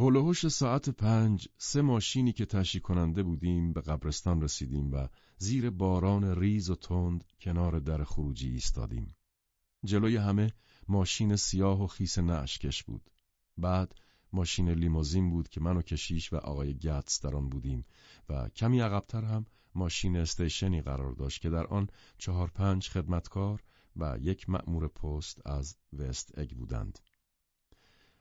هلوهوش ساعت پنج سه ماشینی که تشی کننده بودیم به قبرستان رسیدیم و زیر باران ریز و تند کنار در خروجی ایستادیم. جلوی همه ماشین سیاه و خیس نعشکش بود. بعد ماشین لیموزین بود که من و کشیش و آقای گتس در آن بودیم و کمی عقبتر هم ماشین استیشنی قرار داشت که در آن چهار پنج خدمتکار و یک مأمور پست از وست اگ بودند.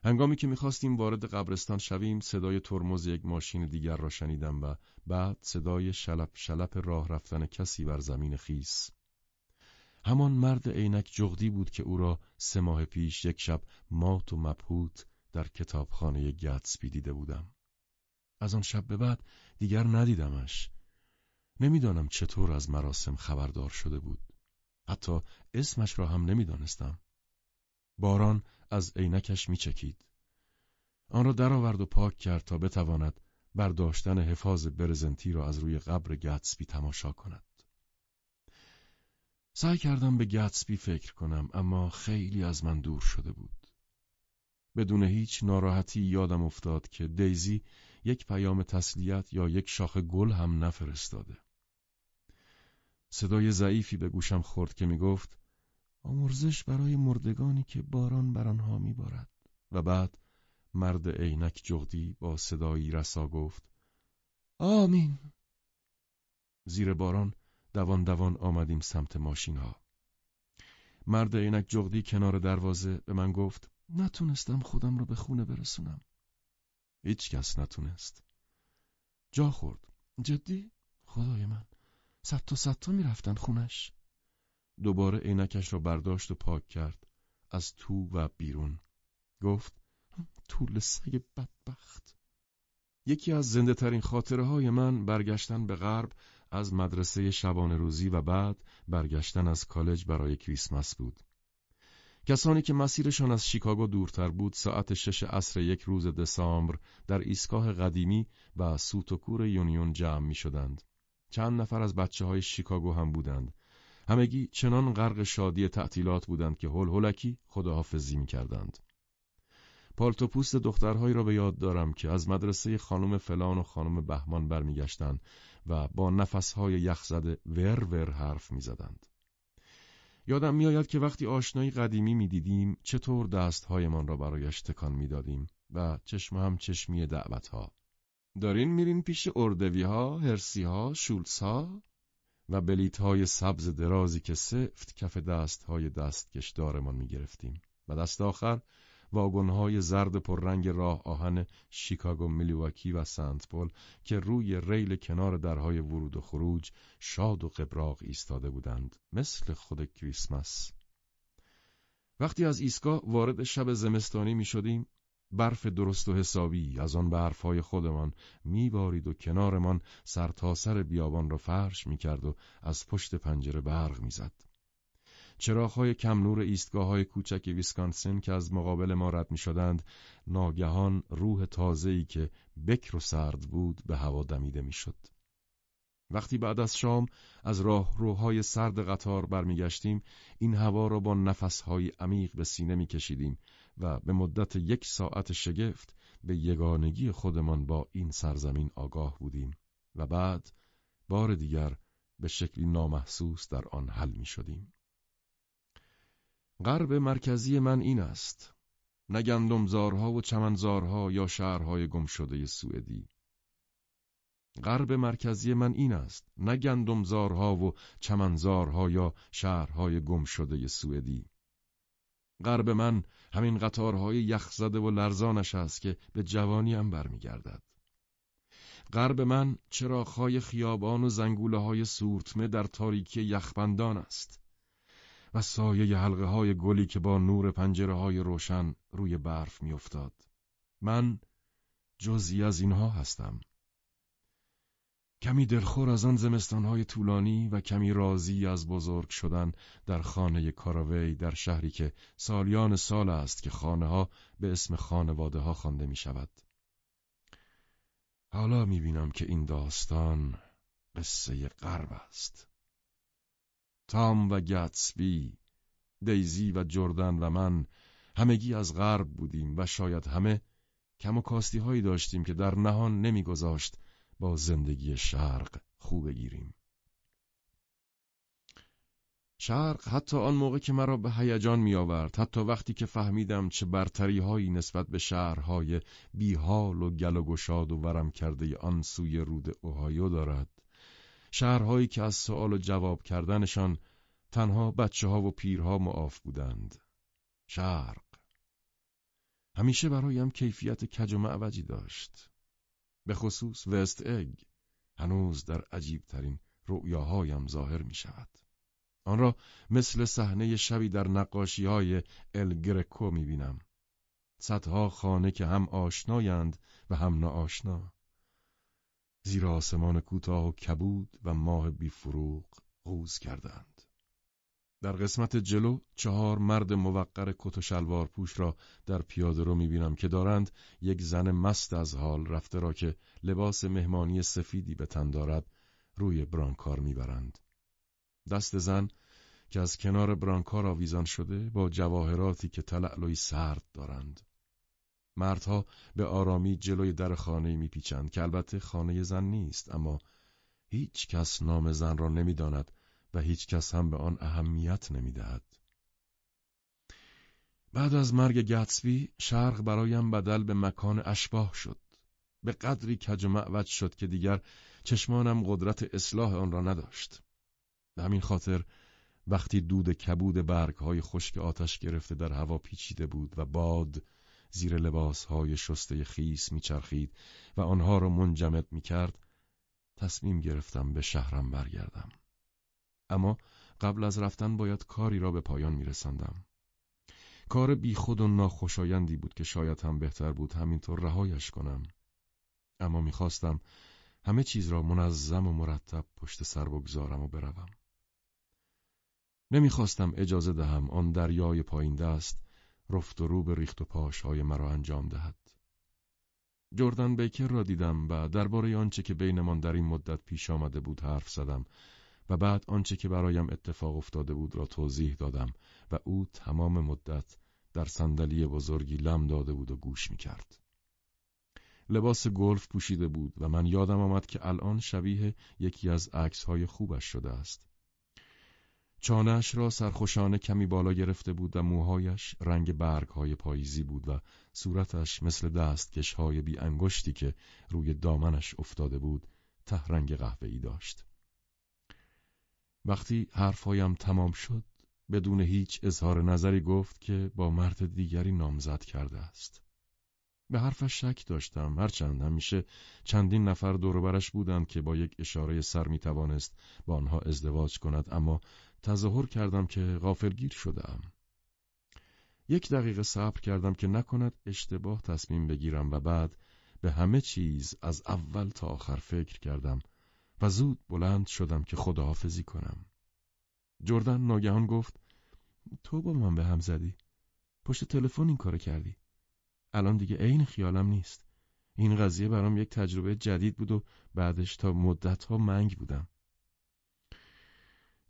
هنگامی که می‌خواستیم وارد قبرستان شویم صدای ترمز یک ماشین دیگر را شنیدم و بعد صدای شلپ شلپ راه رفتن کسی بر زمین خیس. همان مرد عینک جغدی بود که او را سه ماه پیش یک شب مات و مبهوت در کتابخانه گتسبی دیده بودم. از آن شب به بعد دیگر ندیدمش. نمی‌دانم چطور از مراسم خبردار شده بود. حتی اسمش را هم نمی‌دانستم. باران از عینکش میچکید. آن را درآورد و پاک کرد تا بتواند برداشتن حفاظ برزنتی را از روی قبر گتسبی تماشا کند. سعی کردم به گتسبی فکر کنم اما خیلی از من دور شده بود. بدون هیچ ناراحتی یادم افتاد که دیزی یک پیام تسلیت یا یک شاخه گل هم نفرستاده. صدای ضعیفی به گوشم خورد که می گفت آمرزش برای مردگانی که باران بر آنها میبارد. و بعد مرد عینک جغدی با صدایی رسا گفت آمین. زیر باران دوان دوان آمدیم سمت ماشین ها مرد عینک جغدی کنار دروازه به من گفت نتونستم خودم رو به خونه برسونم. هیچ کس نتونست. جا خورد. جدی؟ خدای من. صد تا صد تا می‌رفتن خونش. دوباره عینکش را برداشت و پاک کرد از تو و بیرون گفت طول سگ بدبخت یکی از زنده ترین خاطره های من برگشتن به غرب از مدرسه شبانه روزی و بعد برگشتن از کالج برای کریسمس بود. کسانی که مسیرشان از شیکاگو دورتر بود ساعت شش عصر یک روز دسامبر در ایستگاه قدیمی و سوتوکور یونیون جمع می شدند. چند نفر از بچه های شیکاگو هم بودند همگی چنان غرق شادی تعطیلات بودند که هل هلکی خداحافظی می کردند. پالتوپوست دخترهایی را به یاد دارم که از مدرسه خانم فلان و خانم بهمان برمیگشتند و با نفسهای یخزده ور ور حرف می‌زدند. یادم میآید که وقتی آشنایی قدیمی می‌دیدیم چطور دستهایمان را برایش تکان می‌دادیم و چشم هم چشمی دعوتها. دارین میرین پیش اردوی ها، هرسی ها، شولس ها؟ و بلیت های سبز درازی که سفت کف دست های دستکشدارمان می گرفتیم و دست آخر واگن های زرد پررنگ راه آهن شیکاگو میلیواکی و سنت پل که روی ریل کنار درهای ورود و خروج شاد و قبراق ایستاده بودند مثل خود کریسمس. وقتی از ایستگاه وارد شب زمستانی می شدیم برف درست و حسابی از آن برفهای خودمان میبارید و کنارمان سرتاسر سر بیابان را فرش می‌کرد و از پشت پنجره برق می‌زد. چراغهای کم نور ایستگاه های کوچک ویسکانسن که از مقابل ما رد می شدند ناگهان روح تازه‌ای که بکر و سرد بود به هوا دمیده می‌شد. وقتی بعد از شام از راهروهای سرد قطار برمیگشتیم این هوا را با نفسهای عمیق به سینه میکشیدیم و به مدت یک ساعت شگفت به یگانگی خودمان با این سرزمین آگاه بودیم و بعد بار دیگر به شکلی نامحسوس در آن حل می شدیم. غرب مرکزی من این است. نه گندمزارها و چمنزارها یا شهرهای گمشده سوئدی. غرب مرکزی من این است. نه گندمزارها و چمنزارها یا شهرهای گمشده سوئدی. غرب من همین قطارهای یخزده و لرزانش است که به جوانیم برمیگردد. غرب من چراغهای خیابان و زنگوله های سورتمه در تاریکی یخبندان است و سایه حلقه های گلی که با نور پنجره های روشن روی برف میافتاد. من جزی از اینها هستم. کمی دلخور از آن زمستانهای طولانی و کمی راضی از بزرگ شدن در خانه کاراوی در شهری که سالیان سال است که خانه ها به اسم خانواده ها خوانده می شود. حالا می بینم که این داستان قصه غرب است. تام و گتسبی، دیزی و جردن و من همگی از غرب بودیم و شاید همه کم و کاستی هایی داشتیم که در نهان نمیگذاشت با زندگی شرق خوب بگیریم. شرق حتی آن موقع که مرا به هیجان می آورد حتی وقتی که فهمیدم چه برتری هایی نسبت به شهرهای بیحال و گل و گشاد و ورم کرده آن سوی رود اوهایو دارد شهرهایی که از سوال و جواب کردنشان تنها بچه ها و پیرها معاف بودند. شرق. همیشه برایم کیفیت کج و معوجی داشت. به خصوص وست اگ. هنوز در عجیب ترین رؤیاهایم ظاهر می شود آن را مثل صحنه شبی در نقاشی های الگرکو می بینم صدها خانه که هم آشنایند و هم ناآشنا. زیر آسمان کوتاه و کبود و ماه بیفروغ غوز کردند. در قسمت جلو چهار مرد موقر کت و شلوار پوش را در پیاده رو می‌بینم که دارند یک زن مست از حال رفته را که لباس مهمانی سفیدی به تن دارد روی برانکار می‌برند. دست زن که از کنار برانکار آویزان شده با جواهراتی که تلعلوی سرد دارند. مردها به آرامی جلوی در خانه میپیچند که البته خانه زن نیست اما هیچ کس نام زن را نمی‌داند و هیچ کس هم به آن اهمیت نمی‌دهد. بعد از مرگ گتسبی شرق برایم بدل به مکان اشباه شد. به قدری کج و معوج شد که دیگر چشمانم قدرت اصلاح آن را نداشت. به همین خاطر وقتی دود کبود برگ های خشک آتش گرفته در هوا پیچیده بود و باد زیر لباس های شسته خیس میچرخید و آنها را منجمد می‌کرد تصمیم گرفتم به شهرم برگردم. اما قبل از رفتن باید کاری را به پایان میرساندم. کار بیخود و ناخوشایندی بود که شاید هم بهتر بود همینطور رهایش کنم. اما می‌خواستم همه چیز را منظم و مرتب پشت سر بگذارم و بروم. نمی‌خواستم اجازه دهم آن دریای پایین دست رفت و رو به ریخت و پاش های مرا انجام دهد. جردن بیکر را دیدم و درباره آنچه که بینمان در این مدت پیش آمده بود حرف زدم و بعد آنچه که برایم اتفاق افتاده بود را توضیح دادم و او تمام مدت در صندلی بزرگی لم داده بود و گوش می کرد. لباس گلف پوشیده بود و من یادم آمد که الان شبیه یکی از عکس های خوبش شده است. چانش را سرخوشانه کمی بالا گرفته بود و موهایش رنگ برگ های پاییزی بود و صورتش مثل دستکش های بی انگشتی که روی دامنش افتاده بود ته رنگ قهوه‌ای داشت. وقتی حرفهایم تمام شد بدون هیچ اظهار نظری گفت که با مرد دیگری نامزد کرده است. به حرفش شک داشتم هرچند همیشه چندین نفر دوروبرش بودند که با یک اشاره سر می توانست با آنها ازدواج کند اما تظاهر کردم که غافلگیر شدم. یک دقیقه صبر کردم که نکند اشتباه تصمیم بگیرم و بعد به همه چیز از اول تا آخر فکر کردم و زود بلند شدم که خداحافظی کنم. جردن ناگهان گفت تو با من به هم زدی. پشت تلفن این کارو کردی. الان دیگه عین خیالم نیست. این قضیه برام یک تجربه جدید بود و بعدش تا مدتها منگ بودم.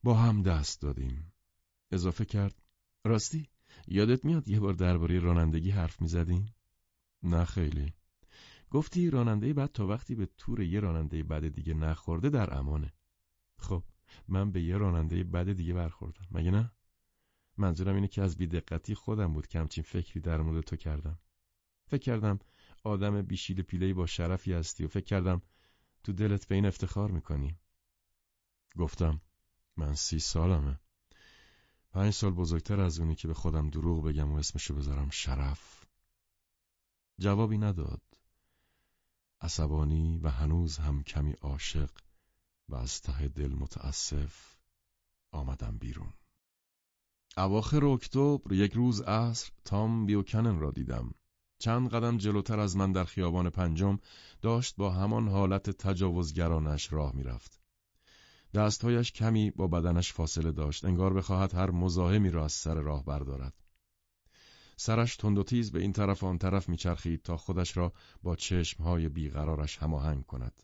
با هم دست دادیم. اضافه کرد راستی یادت میاد یه بار درباره رانندگی حرف می‌زدیم؟ نه خیلی. گفتی راننده بعد تا وقتی به تور یه راننده بد دیگه نخورده در امانه. خب من به یه راننده بد دیگه برخوردم. مگه نه؟ منظورم اینه که از بیدقتی خودم بود که همچین فکری در مورد تو کردم. فکر کردم آدم بیشیل پیلهی با شرفی هستی و فکر کردم تو دلت به این افتخار می‌کنی. گفتم من سی سالمه. پنج سال بزرگتر از اونی که به خودم دروغ بگم و اسمشو بذارم شرف. جوابی نداد. عصبانی و هنوز هم کمی عاشق و از ته دل متاسف آمدم بیرون. اواخر اکتبر یک روز عصر تام بیوکنن را دیدم. چند قدم جلوتر از من در خیابان پنجم داشت با همان حالت تجاوزگرانش راه می‌رفت. دستهایش کمی با بدنش فاصله داشت انگار بخواهد هر مزاحمی را از سر راه بردارد سرش تند و تیز به این طرف آن طرف میچرخید تا خودش را با چشمهای بیقرارش هماهنگ کند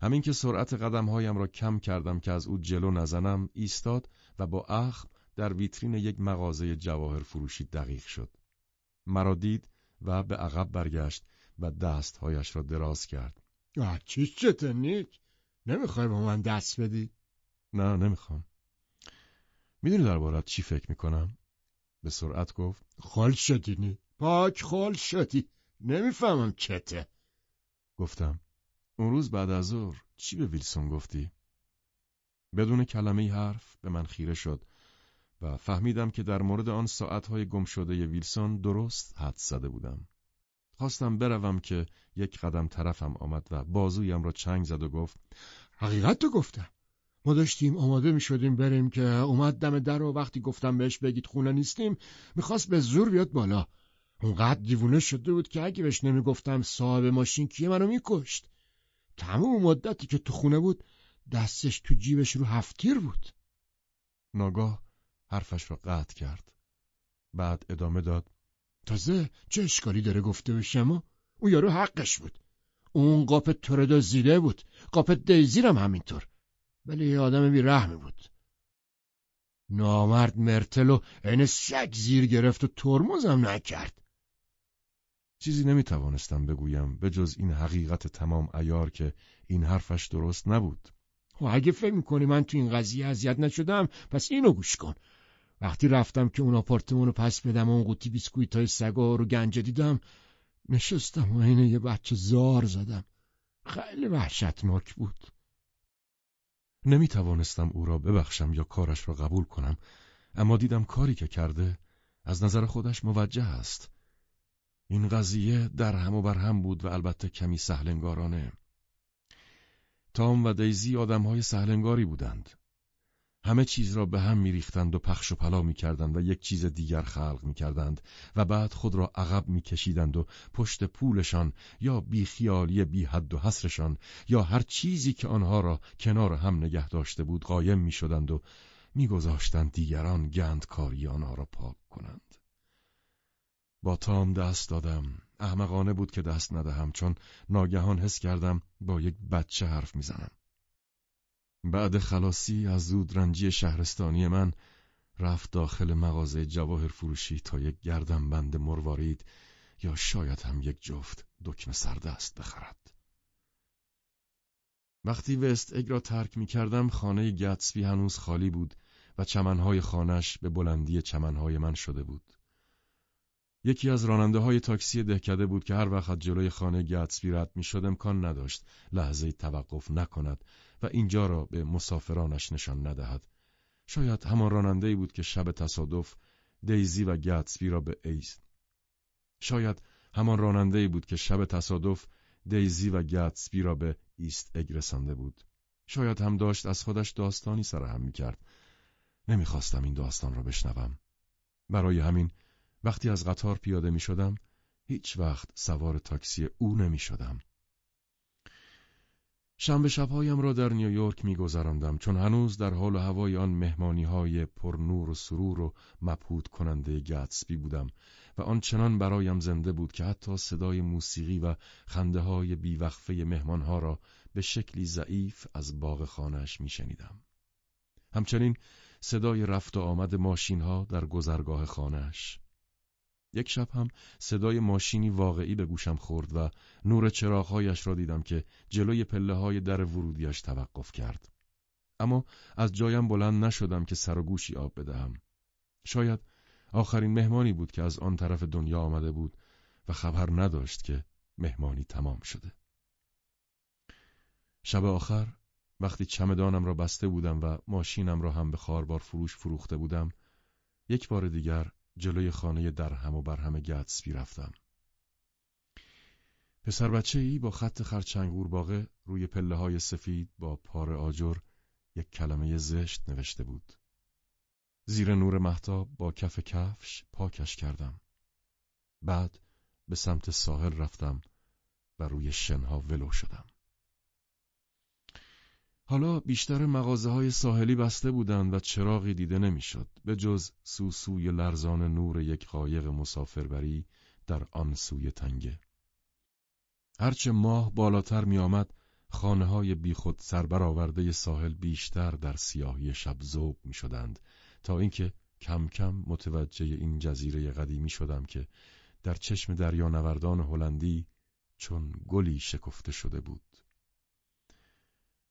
همین که سرعت قدمهایم را کم کردم که از او جلو نزنم ایستاد و با اخم در ویترین یک مغازه جواهر فروشی دقیق شد مرا دید و به عقب برگشت و دستهایش را دراز کرد. چی چته نیک؟ نمی‌خوای با من دست بدی؟ نه نمی‌خوام. می‌دونی دربارت چی فکر می‌کنم؟ به سرعت گفت خال شدی نی؟ پاک خال شدی نمی‌فهمم چته گفتم اون روز بعد از ظهر چی به ویلسون گفتی؟ بدون کلمه حرف به من خیره شد و فهمیدم که در مورد آن ساعتهای گم شده ویلسون درست حد زده بودم. خواستم بروم که یک قدم طرفم آمد و بازویم را چنگ زد و گفت حقیقت تو گفتم ما داشتیم آماده می شدیم بریم که اومد دم در و وقتی گفتم بهش بگید خونه نیستیم می‌خواست به زور بیاد بالا. اونقدر دیوونه شده بود که اگه بهش نمی‌گفتم صاحب ماشین کیه منو میکشت. تمام مدتی که تو خونه بود دستش تو جیبش رو هفتیر بود. ناگاه حرفش را قطع کرد. بعد ادامه داد. تازه چه اشکالی داره گفته بشم اون یارو حقش بود. اون قاپ توردو زیره بود. قاپ دیزیرم همینطور. ولی یه آدم بیرحمی بود. نامرد مرتلو عین سگ زیر گرفت و ترمزم نکرد. چیزی نمی‌توانستم بگویم به جز این حقیقت تمام ایار که این حرفش درست نبود. و خب اگه فکر می‌کنی من تو این قضیه اذیت نشدم پس اینو گوش کن. وقتی رفتم که اون آپارتمانو پس بدم و اون قوطی بیسکویت های سگا رو گنجه دیدم نشستم و اینه یه بچه زار زدم. خیلی وحشتناک بود. نمی توانستم او را ببخشم یا کارش را قبول کنم اما دیدم کاری که کرده از نظر خودش موجه است. این قضیه در هم و بر هم بود و البته کمی سهلنگارانه. تام و دیزی آدمهای سهلنگاری بودند. همه چیز را به هم میریختند و پخش و پلا می‌کردند و یک چیز دیگر خلق می‌کردند و بعد خود را عقب میکشیدند و پشت پولشان یا بیخیالی بی حد و حسرشان یا هر چیزی که آنها را کنار هم نگه داشته بود قایم می‌شدند و میگذاشتند دیگران گندکاری آنها را پاک کنند. با تام دست دادم. احمقانه بود که دست ندهم چون ناگهان حس کردم با یک بچه حرف می‌زنم. بعد خلاصی از زود رنجی شهرستانی من رفت داخل مغازه جواهر فروشی تا یک گردم بند مروارید یا شاید هم یک جفت دکمه سردست بخرد. وقتی وست اگ را ترک می کردم خانه گتسبی هنوز خالی بود و چمنهای خانش به بلندی چمنهای من شده بود. یکی از راننده های تاکسی دهکده بود که هر وقت جلوی خانه گتسبی رد می شد امکان نداشت لحظه توقف نکند و اینجا را به مسافرانش نشان ندهد. شاید همان راننده بود که شب تصادف دیزی و گتسبی را به ایست. شاید همان راننده بود که شب تصادف دیزی و گتسبی را به ایست اگ رسانده بود. شاید هم داشت از خودش داستانی سرهم می کرد. نمی‌خواستم این داستان را بشنوم. برای همین وقتی از قطار پیاده می شدم هیچ وقت سوار تاکسی او نمی شدم. شنبه شبهایم را در نیویورک میگذراندم چون هنوز در حال و هوای آن مهمانی های پر نور و سرور و مبهوت کننده گتسبی بودم و آن چنان برایم زنده بود که حتی صدای موسیقی و خنده های بیوقفه مهمان ها را به شکلی ضعیف از باغ خانهش میشنیدم. همچنین صدای رفت و آمد ماشین ها در گذرگاه خانهش. یک شب هم صدای ماشینی واقعی به گوشم خورد و نور چراغهایش را دیدم که جلوی پله های در ورودیش توقف کرد. اما از جایم بلند نشدم که سر و گوشی آب بدهم. شاید آخرین مهمانی بود که از آن طرف دنیا آمده بود و خبر نداشت که مهمانی تمام شده. شب آخر وقتی چمدانم را بسته بودم و ماشینم را هم به خاربار فروش فروخته بودم یک بار دیگر جلوی خانه در هم و بر هم گتسبی رفتم. پسر بچه ای با خط خرچنگ قورباغه روی پله های سفید با پار آجر یک کلمه زشت نوشته بود. زیر نور محتاب با کف کفش پاکش کردم. بعد به سمت ساحل رفتم و روی شنها ولو شدم. حالا بیشتر مغازه های ساحلی بسته بودند و چراغی دیده نمی‌شد به جز سوسوی لرزان نور یک قایق مسافربری در آن سوی تنگه. هرچه ماه بالاتر می آمد خانه های بیخود سربرآورده ساحل بیشتر در سیاهی شب زوب می شدند تا اینکه کم کم متوجه این جزیره قدیمی شدم که در چشم دریانوردان هلندی چون گلی شکفته شده بود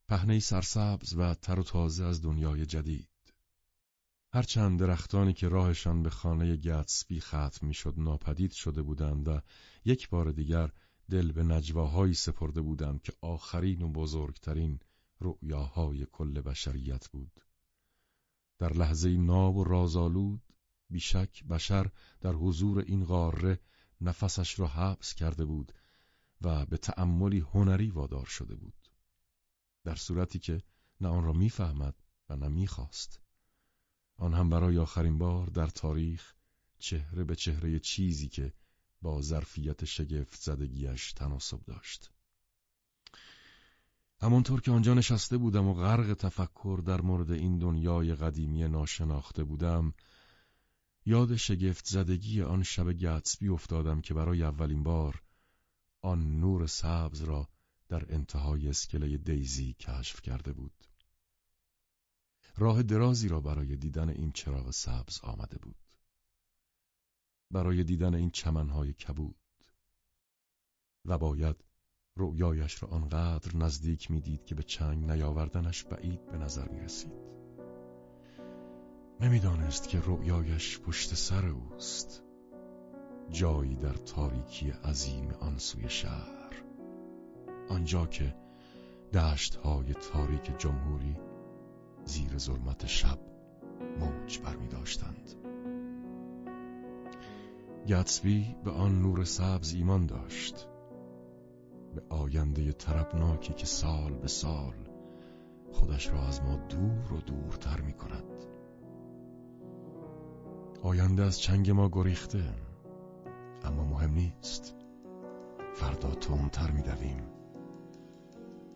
پهنه سرسبز و تر و تازه از دنیای جدید. هرچند درختانی که راهشان به خانه گتسبی ختم می‌شد ناپدید شده بودند و یک بار دیگر دل به نجواهایی سپرده بودند که آخرین و بزرگترین رؤیاهای کل بشریت بود. در لحظه ناب و رازآلود بیشک بشر در حضور این قاره نفسش را حبس کرده بود و به تأملی هنری وادار شده بود. در صورتی که نه آن را می‌فهمد و نه می‌خواست. آن هم برای آخرین بار در تاریخ چهره به چهره چیزی که با ظرفیت شگفت زدگیش تناسب داشت. همانطور که آنجا نشسته بودم و غرق تفکر در مورد این دنیای قدیمی ناشناخته بودم یاد شگفت زدگی آن شب گتسبی افتادم که برای اولین بار آن نور سبز را در انتهای اسکله دیزی کشف کرده بود. راه درازی را برای دیدن این چراغ سبز آمده بود. برای دیدن این چمنهای کبود. و باید رؤیایش را آنقدر نزدیک می‌دید که به چنگ نیاوردنش بعید به نظر می رسید. نمی‌دانست که رؤیایش پشت سر اوست. جایی در تاریکی عظیم آن سوی شهر. آنجا که دشت های تاریک جمهوری زیر ظلمت شب موج برمی داشتند گتسبی به آن نور سبز ایمان داشت. به آینده تربناکی که سال به سال خودش را از ما دور و دورتر می کند آینده از چنگ ما گریخته اما مهم نیست. فردا تندتر می دویم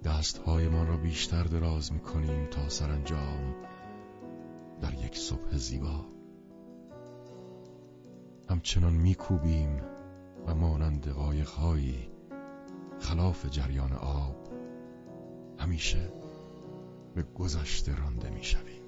دستهایمان را بیشتر دراز می کنیم تا سرانجام در یک صبح زیبا. همچنان میکوبیم و مانند قایقهایی خلاف جریان آب همیشه به گذشته رانده می‌شویم.